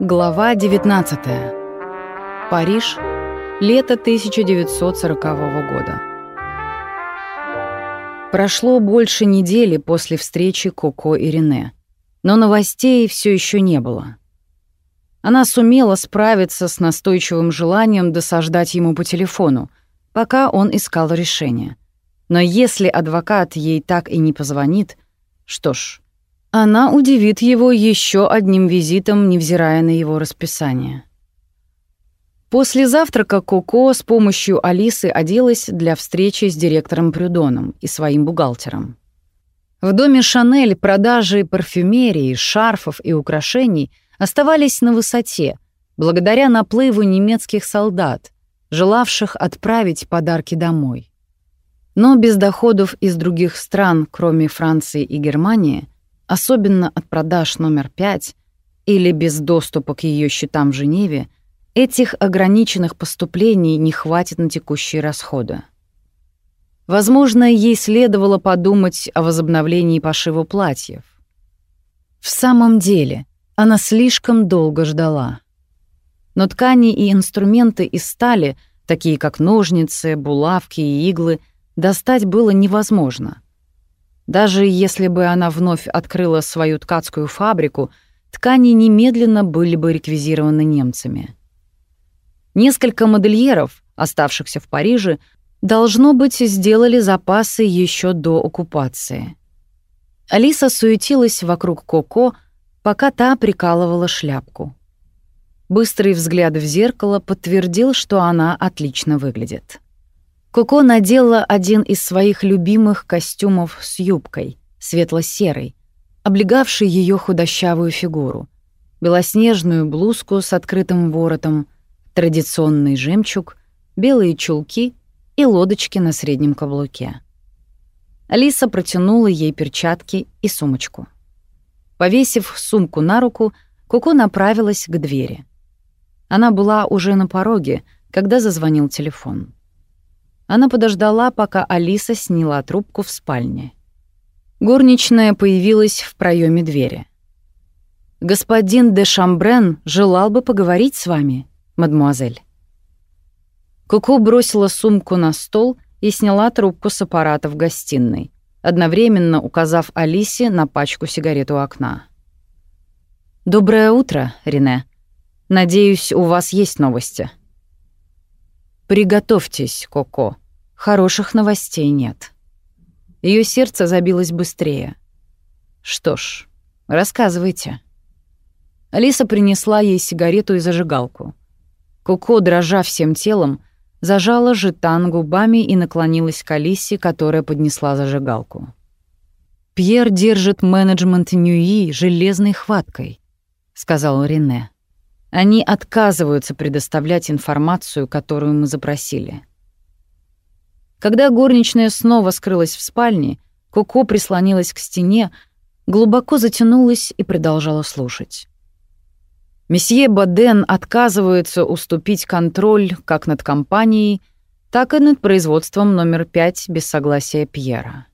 Глава 19. Париж. Лето 1940 года. Прошло больше недели после встречи Коко и Рене, но новостей все еще не было. Она сумела справиться с настойчивым желанием досаждать ему по телефону, пока он искал решение. Но если адвокат ей так и не позвонит, что ж, она удивит его еще одним визитом, невзирая на его расписание. После завтрака Коко с помощью Алисы оделась для встречи с директором Прюдоном и своим бухгалтером. В доме Шанель продажи парфюмерии, шарфов и украшений оставались на высоте, благодаря наплыву немецких солдат, желавших отправить подарки домой. Но без доходов из других стран, кроме Франции и Германии, особенно от продаж номер пять или без доступа к ее счетам в Женеве, этих ограниченных поступлений не хватит на текущие расходы. Возможно, ей следовало подумать о возобновлении пошива платьев. В самом деле, она слишком долго ждала. Но ткани и инструменты из стали, такие как ножницы, булавки и иглы, достать было невозможно — даже если бы она вновь открыла свою ткацкую фабрику, ткани немедленно были бы реквизированы немцами. Несколько модельеров, оставшихся в Париже, должно быть, сделали запасы еще до оккупации. Алиса суетилась вокруг Коко, пока та прикалывала шляпку. Быстрый взгляд в зеркало подтвердил, что она отлично выглядит. Коко надела один из своих любимых костюмов с юбкой, светло-серой, облегавший ее худощавую фигуру, белоснежную блузку с открытым воротом, традиционный жемчуг, белые чулки и лодочки на среднем каблуке. Алиса протянула ей перчатки и сумочку. Повесив сумку на руку, Коко направилась к двери. Она была уже на пороге, когда зазвонил телефон. Она подождала, пока Алиса сняла трубку в спальне. Горничная появилась в проеме двери. «Господин де Шамбрен желал бы поговорить с вами, мадемуазель». Куку бросила сумку на стол и сняла трубку с аппарата в гостиной, одновременно указав Алисе на пачку сигарет у окна. «Доброе утро, Рене. Надеюсь, у вас есть новости». «Приготовьтесь, Коко. Хороших новостей нет». Ее сердце забилось быстрее. «Что ж, рассказывайте». Алиса принесла ей сигарету и зажигалку. Коко, дрожа всем телом, зажала жетан губами и наклонилась к Алисе, которая поднесла зажигалку. «Пьер держит менеджмент Ньюи железной хваткой», — сказал Рене. Они отказываются предоставлять информацию, которую мы запросили. Когда горничная снова скрылась в спальне, Коко прислонилась к стене, глубоко затянулась и продолжала слушать. Месье Баден отказывается уступить контроль как над компанией, так и над производством номер пять без согласия Пьера.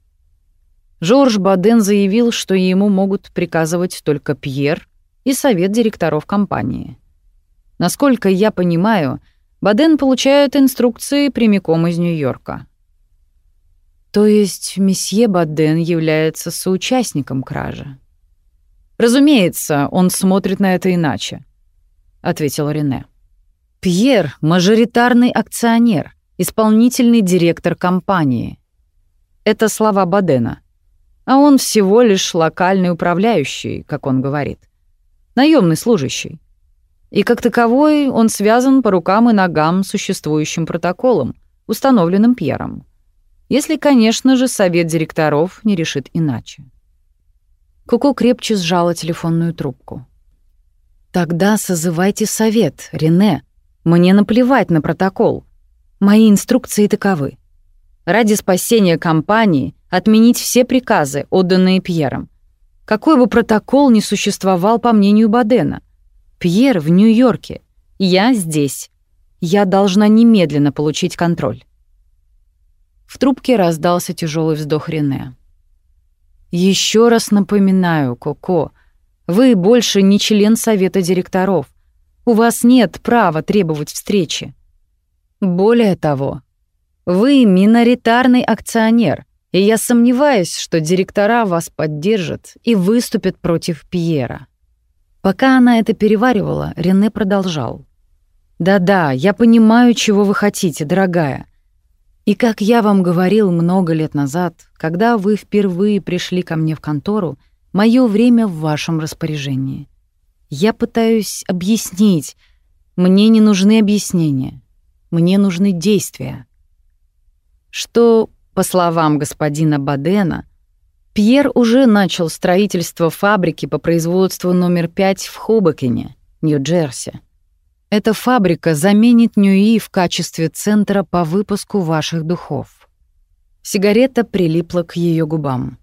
Жорж Баден заявил, что ему могут приказывать только Пьер и совет директоров компании. Насколько я понимаю, Баден получает инструкции прямиком из Нью-Йорка. То есть месье Баден является соучастником кражи? Разумеется, он смотрит на это иначе, ответил Рене. Пьер — мажоритарный акционер, исполнительный директор компании. Это слова Бадена. А он всего лишь локальный управляющий, как он говорит. наемный служащий. И как таковой он связан по рукам и ногам существующим протоколом, установленным Пьером. Если, конечно же, совет директоров не решит иначе. Куку крепче сжала телефонную трубку. «Тогда созывайте совет, Рене. Мне наплевать на протокол. Мои инструкции таковы. Ради спасения компании отменить все приказы, отданные Пьером. Какой бы протокол ни существовал по мнению Бадена. Пьер в Нью-Йорке. Я здесь. Я должна немедленно получить контроль. В трубке раздался тяжелый вздох Рене. Еще раз напоминаю, Коко, вы больше не член совета директоров, У вас нет права требовать встречи. Более того, вы миноритарный акционер, и я сомневаюсь, что директора вас поддержат и выступят против Пьера. Пока она это переваривала, Рене продолжал. «Да-да, я понимаю, чего вы хотите, дорогая. И как я вам говорил много лет назад, когда вы впервые пришли ко мне в контору, мое время в вашем распоряжении. Я пытаюсь объяснить. Мне не нужны объяснения. Мне нужны действия. Что, по словам господина Бадена, Пьер уже начал строительство фабрики по производству номер 5 в Хобокене, Нью-Джерси. Эта фабрика заменит Ньюи в качестве центра по выпуску ваших духов. Сигарета прилипла к ее губам.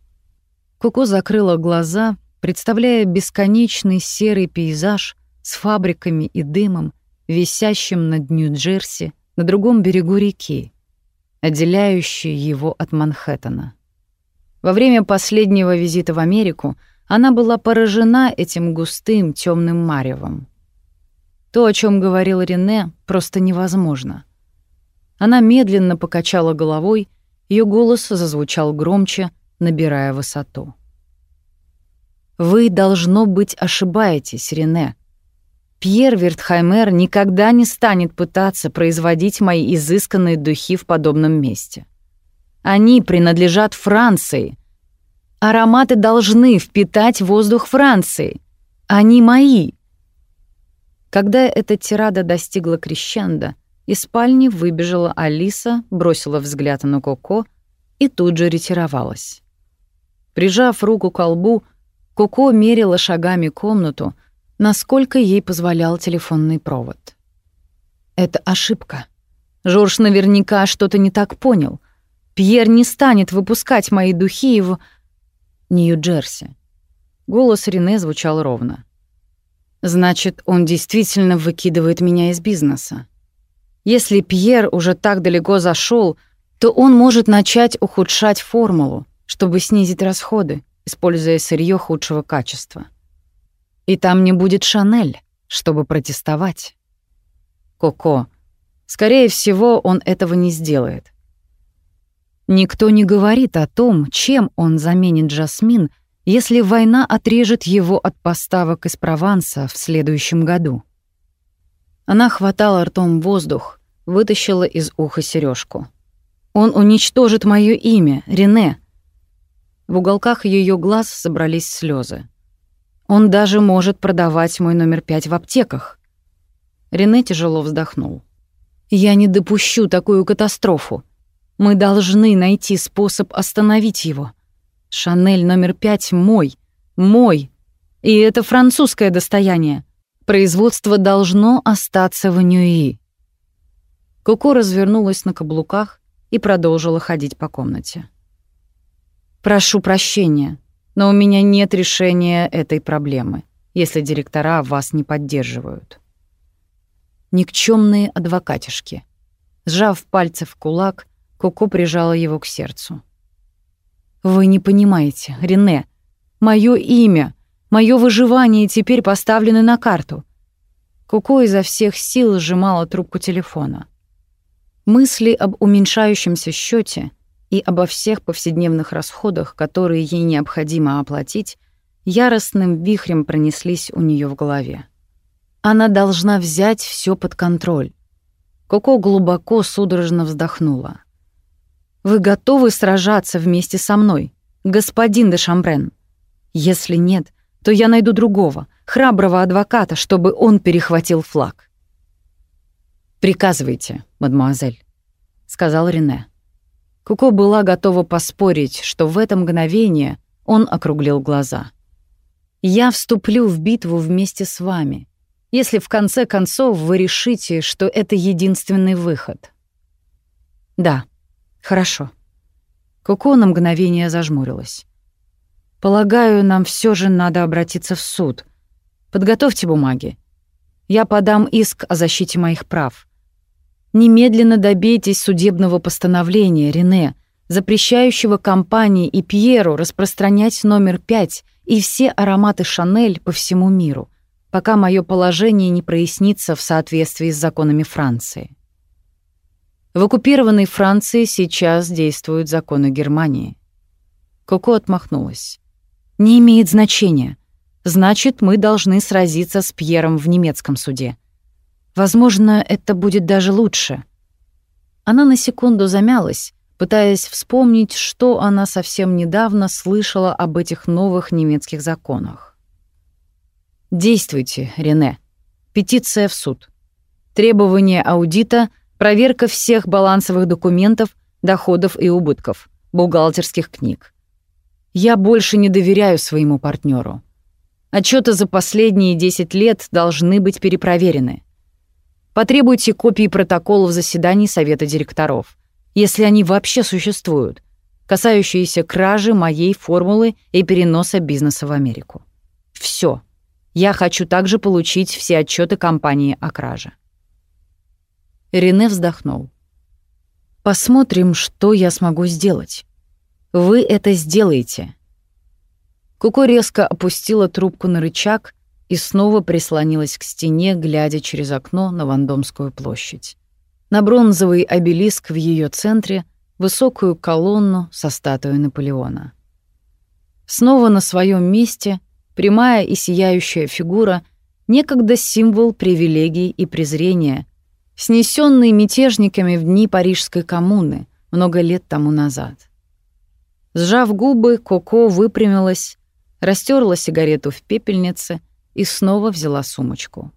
Куку закрыла глаза, представляя бесконечный серый пейзаж с фабриками и дымом, висящим над Нью-Джерси на другом берегу реки, отделяющий его от Манхэттена. Во время последнего визита в Америку она была поражена этим густым темным маревом. То, о чем говорил Рене, просто невозможно. Она медленно покачала головой, ее голос зазвучал громче, набирая высоту. «Вы, должно быть, ошибаетесь, Рене. Пьер Вертхаймер никогда не станет пытаться производить мои изысканные духи в подобном месте. Они принадлежат Франции. Ароматы должны впитать воздух Франции. Они мои». Когда эта тирада достигла крещенда, из спальни выбежала Алиса, бросила взгляд на Коко и тут же ретировалась. Прижав руку к колбу, Коко мерила шагами комнату, насколько ей позволял телефонный провод. Это ошибка. Жорж наверняка что-то не так понял. Пьер не станет выпускать мои духи в Нью-Джерси. Голос Рене звучал ровно. Значит, он действительно выкидывает меня из бизнеса. Если Пьер уже так далеко зашел, то он может начать ухудшать формулу, чтобы снизить расходы, используя сырье худшего качества. И там не будет Шанель, чтобы протестовать. Коко. Скорее всего, он этого не сделает. Никто не говорит о том, чем он заменит Жасмин — если война отрежет его от поставок из Прованса в следующем году. Она хватала ртом воздух, вытащила из уха сережку. Он уничтожит мое имя, Рене. В уголках ее глаз собрались слезы. Он даже может продавать мой номер пять в аптеках. Рене тяжело вздохнул. Я не допущу такую катастрофу. Мы должны найти способ остановить его. Шанель номер пять мой. Мой. И это французское достояние. Производство должно остаться в Ньюи. Коко развернулась на каблуках и продолжила ходить по комнате. «Прошу прощения, но у меня нет решения этой проблемы, если директора вас не поддерживают». Никчемные адвокатишки. Сжав пальцы в кулак, Коко прижала его к сердцу. Вы не понимаете, Рене. Моё имя, моё выживание теперь поставлены на карту. Куко изо всех сил сжимала трубку телефона. Мысли об уменьшающемся счете и обо всех повседневных расходах, которые ей необходимо оплатить, яростным вихрем пронеслись у неё в голове. Она должна взять всё под контроль. Коко глубоко судорожно вздохнула. Вы готовы сражаться вместе со мной, господин де Шамбрен? Если нет, то я найду другого, храброго адвоката, чтобы он перехватил флаг. «Приказывайте, мадемуазель», — сказал Рене. Куко была готова поспорить, что в это мгновение он округлил глаза. «Я вступлю в битву вместе с вами, если в конце концов вы решите, что это единственный выход». «Да», Хорошо. Коко на мгновение зажмурилась. Полагаю, нам все же надо обратиться в суд. Подготовьте бумаги. Я подам иск о защите моих прав. Немедленно добейтесь судебного постановления, Рене, запрещающего компании и Пьеру распространять номер пять и все ароматы Шанель по всему миру. пока мое положение не прояснится в соответствии с законами Франции. В оккупированной Франции сейчас действуют законы Германии. Коко отмахнулась. «Не имеет значения. Значит, мы должны сразиться с Пьером в немецком суде. Возможно, это будет даже лучше». Она на секунду замялась, пытаясь вспомнить, что она совсем недавно слышала об этих новых немецких законах. «Действуйте, Рене. Петиция в суд. Требование аудита — проверка всех балансовых документов, доходов и убытков, бухгалтерских книг. Я больше не доверяю своему партнеру. Отчеты за последние 10 лет должны быть перепроверены. Потребуйте копии протоколов заседаний Совета директоров — если они вообще существуют, касающиеся кражи моей формулы и переноса бизнеса в Америку. Все. Я хочу также получить все отчеты компании о краже. Рене вздохнул. Посмотрим, что я смогу сделать. Вы это сделаете. Куко резко опустила трубку на рычаг и снова прислонилась к стене, глядя через окно на Вандомскую площадь на бронзовый обелиск в ее центре, высокую колонну со статуей Наполеона. Снова на своем месте прямая и сияющая фигура, некогда символ привилегий и презрения, снесенный мятежниками в дни Парижской коммуны много лет тому назад. Сжав губы, Коко выпрямилась, растерла сигарету в пепельнице и снова взяла сумочку.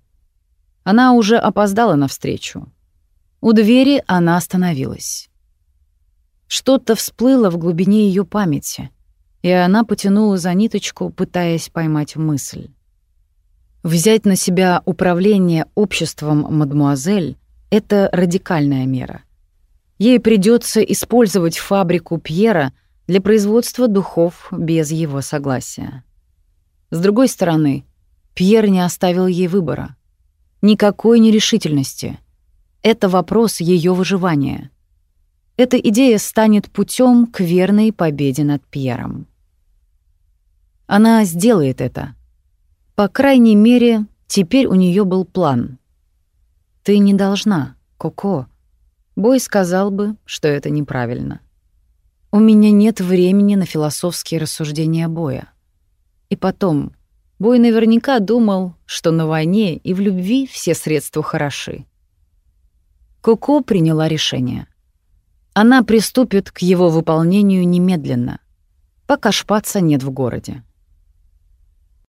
Она уже опоздала навстречу. У двери она остановилась. Что-то всплыло в глубине ее памяти, и она потянула за ниточку, пытаясь поймать мысль. Взять на себя управление обществом мадмуазель — это радикальная мера. Ей придется использовать фабрику Пьера для производства духов без его согласия. С другой стороны, Пьер не оставил ей выбора. Никакой нерешительности — это вопрос ее выживания. Эта идея станет путем к верной победе над Пьером. Она сделает это. По крайней мере, теперь у нее был план. «Ты не должна, Коко». Бой сказал бы, что это неправильно. У меня нет времени на философские рассуждения Боя. И потом, Бой наверняка думал, что на войне и в любви все средства хороши. Коко приняла решение. Она приступит к его выполнению немедленно, пока шпаца нет в городе.